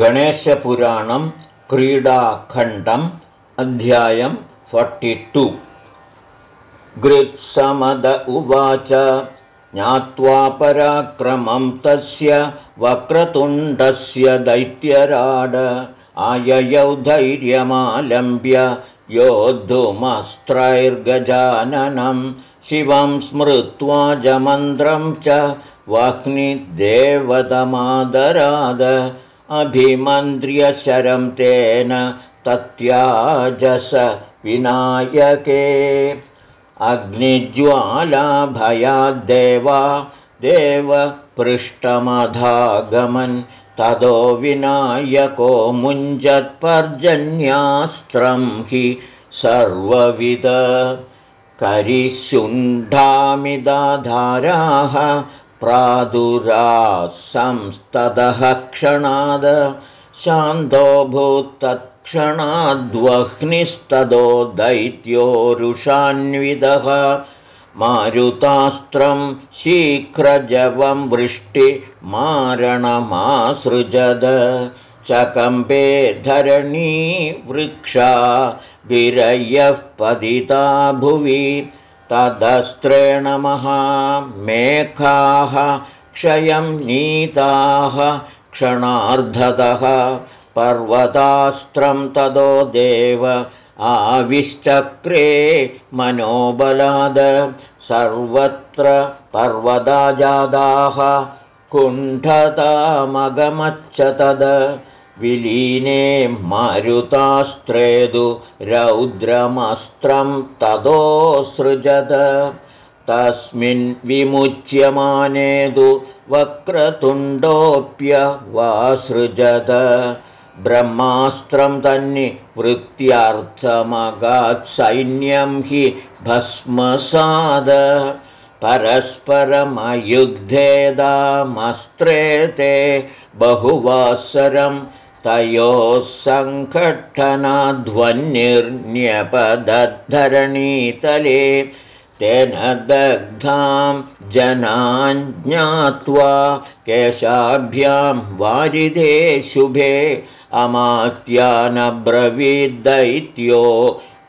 गणेशपुराणं क्रीडाखण्डम् अध्यायं टु। गृत्समद उवाच ज्ञात्वा पराक्रमं तस्य वक्रतुण्डस्य दैत्यराड आययौ धैर्यमालम्ब्य योद्धुमस्त्रैर्गजाननं शिवं स्मृत्वा जमन्त्रं च वह्निदेवतमादराद अभिमन्त्र्यशरं तेन तत्याजस विनायके। अग्निज्वालाभयाद्देवा देवपृष्ठमधागमन् ततो विनायको मुञ्जत्पर्जन्यास्त्रं हि सर्वविद करिशुण्डामिदाधाराः प्रादुराः संस्ततः क्षणाद शान्तो भूत्तत्क्षणाद्वह्निस्ततो दैत्योरुषान्विदः मारुतास्त्रं शीघ्रजवं वृष्टिमारणमासृजद चकम्बे धरणी वृक्षा गिरयः पतिता भुवि तदस्त्रेण महामेघाः क्षयं नीताः क्षणार्धतः पर्वतास्त्रं तदो देव आविश्चक्रे मनोबलाद सर्वत्र पर्वदाजादाः कुण्ठतामगमच्च तद विलीने मारुतास्त्रेदु रौद्रमस्त्रं तदोऽसृजत तस्मिन् विमुच्यमानेदु वक्रतुण्डोऽप्यवासृजत ब्रह्मास्त्रं तन्निवृत्त्यर्थमगात्सैन्यं हि भस्मसाद परस्परमयुद्धेदामस्त्रे ते बहुवासरं तयोः सङ्घटनाध्वनिर्न्यपदद्धरणीतले तेन दग्धां जनान् ज्ञात्वा केशाभ्यां वारिदे शुभे अमात्यानब्रवीद्दैत्यो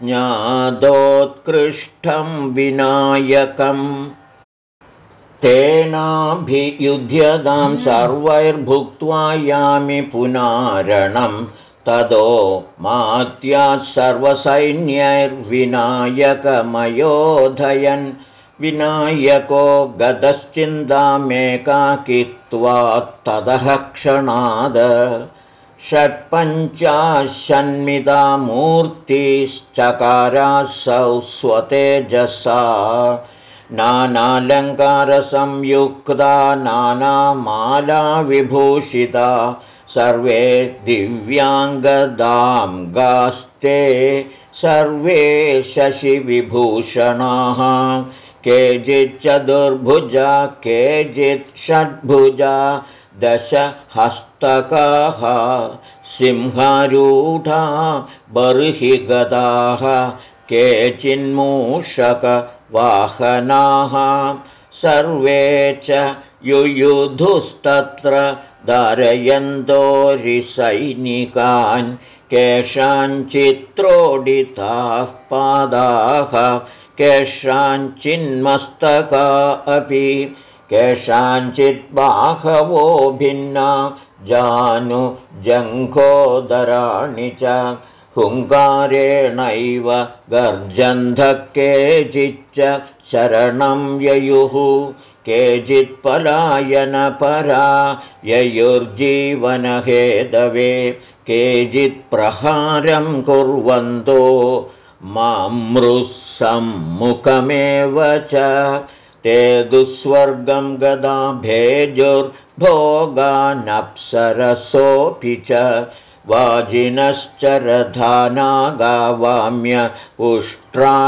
ज्ञादोत्कृष्टं विनायकम् तेनाभियुध्यतां सर्वैर्भुक्त्वा यामि पुनारणं। ततो मात्यात् सर्वसैन्यैर्विनायकमयोधयन्। विनायको गतश्चिन्तामेकाकित्वा ततः क्षणाद। षट्पञ्चाशन्मिता मूर्तिश्चकारासौ स्वतेजसा नानालङ्कारसंयुक्ता नानामालाविभूषिता सर्वे दिव्याङ्गदां गास्ते सर्वे शशिविभूषणाः। केचिच्चतुर्भुजा केचित् षड्भुजा दशहस्तकाः सिंहारूढा बर्हिगताः केचिन्मूषकवाहनाः सर्वे च युयुधुस्तत्र धारयन्तोरिसैनिकान् केषाञ्चित्रोडिताः पादाः केषाञ्चिन्मस्तका अपि केषाञ्चिद्बाहवो भिन्ना जानुजङ्घोदराणि च हुङ्कारेणैव गर्जन्धः केचिच्च शरणं ययुः। केचित्पलायनपरा ययुर्जीवनहेदवे केचित्प्रहारं कुर्वन्तो मामृस्सम्मुखमेव च। ते दुःस्वर्गं गदा भेजुर्भोगानप्सरसोऽपि च वाजिनश्चरधानागावाम्य उष्ट्राण्यनेकशः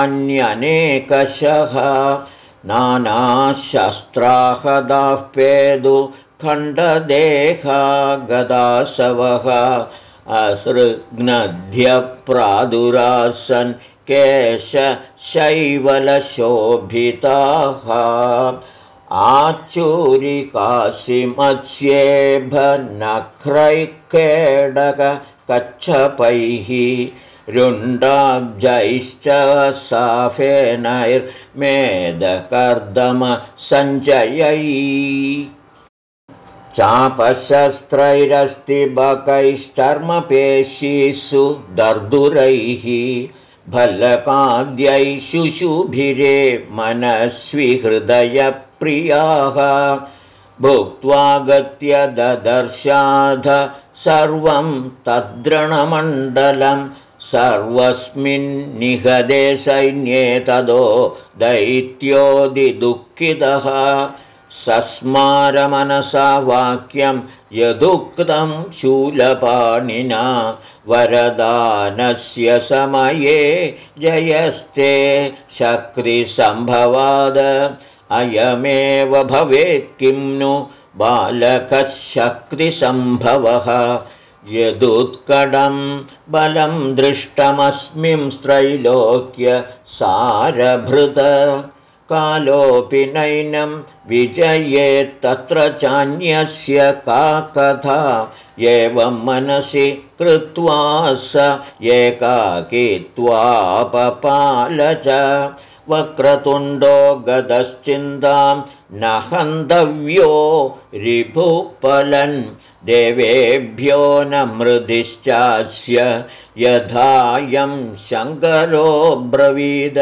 नानाशस्त्राहदाः पेदु खण्डदेहा गदासवः असृघ्नध्यप्रादुरासन् केशशैवलशोभिताः आचूरिकाशिमस्येभनख्रैकेडकच्छपैः रुण्डाब्जैश्च साफेनैर्मेदकर्दमसञ्जयै। चापशस्त्रैरस्तिबकैश्चर्मपेशीषु दर्दुरैः भल्लकाद्यै शुशुभिरे मनस्विहृदयप्रियाः भुक्त्वा गत्य ददर्शाध सर्वं तद्रणमण्डलं सर्वस्मिन्निहदे सैन्ये तदो दैत्योदिदुःखितः। सस्मारमनसा वाक्यं यदुक्तं शूलपाणिना वरदानस्य समये जयस्ते शक्तिसम्भवाद अयमेव भवेत् किं नु बालकशक्तिसम्भवः। यदुत्कडं बलं दृष्टमस्मिंस्त्रैलोक्य सारभृत। कालोऽपि नैनं विजयेत्तत्र चान्यस्य का कथा। एवं मनसि कृत्वा स एकाकित्वापपाल च वक्रतुण्डो गतश्चिन्तां न हन्तव्यो रिभुपलन्। देवेभ्यो न मृदिश्चास्य यथायं शङ्करो ब्रवीद।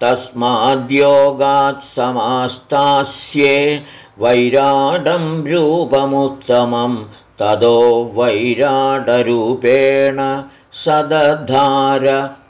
तस्माद्योगात् समास्तास्ये वैराडं रूपमुत्तमं तदो वैराडरूपेण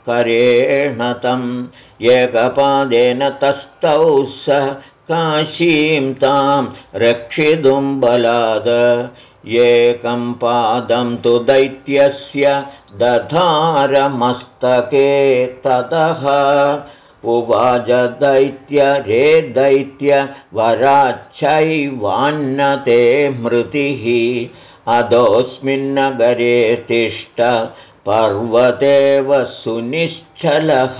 सदधारकरेण तम् एकपादेन तस्थौ स काशीं तां रक्षितुं बलाद। एकं पादं तु दैत्यस्य दधारमस्तके ततः। उवाच दैत्य रे दैत्य वराच्छैवान्नते मृतिः। अधोऽस्मिन्नगरे तिष्ठ पर्वतेव सुनिश्चलः।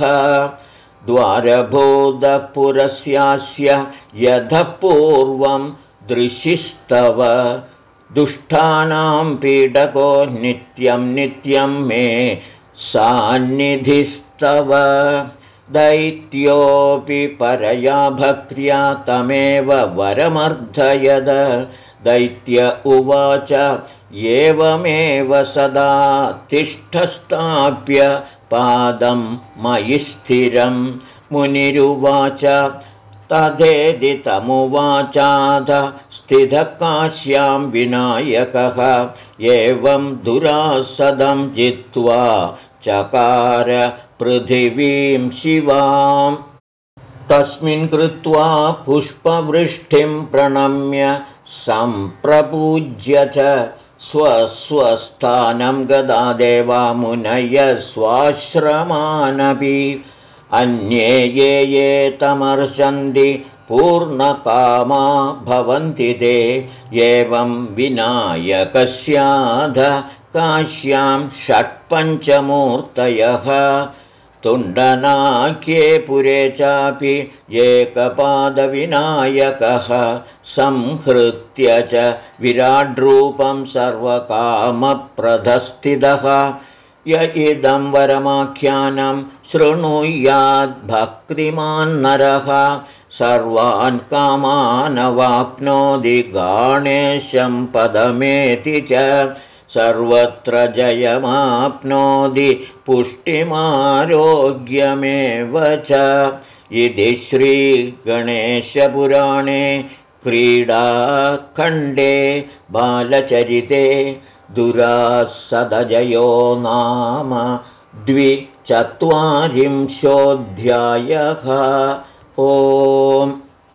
द्वारभूतपुरस्यास्य यतः पूर्वं दृशिस्तव। दुष्टानां पीडको नित्यं नित्यं मे सान्निधिस्तव। दैत्योऽपि परया भक्त्या तमेव वरमर्धयद दैत्य उवाच एवमेव सदा तिष्ठस्थाप्य पादं मयि स्थिरं। मुनिरुवाच तमुवाचाध स्थितकाश्यां विनायकः। एवं दुरासदं जित्वा चकार पृथिवीं शिवाम्। तस्मिन् कृत्वा पुष्पवृष्टिं प्रणम्य सम्प्रपूज्य च स्वस्वस्थानं गदा देवामुनय स्वाश्रमानपि। अन्ये ये ये तमर्शन्ति पूर्णकामा भवन्ति ते। एवं विनायकस्याध काश्यां षट्पञ्चमूर्तयः। तुण्डनाख्ये पुरे चापि एकपादविनायकः संहृत्य च विराड्रूपं सर्वकामप्रधस्थितः य इदं वरमाख्यानं शृणुयाद्भक्तिमान्नरः सर्वान् कामानवाप्नोति गाणेशं पदमेति च। सर्वत्र जयमाप्नोति पुष्टिमारोग्यमेव च। इति श्रीगणेशपुराणे क्रीडाखण्डे बालचरिते दुरासदजयो नाम द्विचत्वारिंशोऽध्यायः। ओम्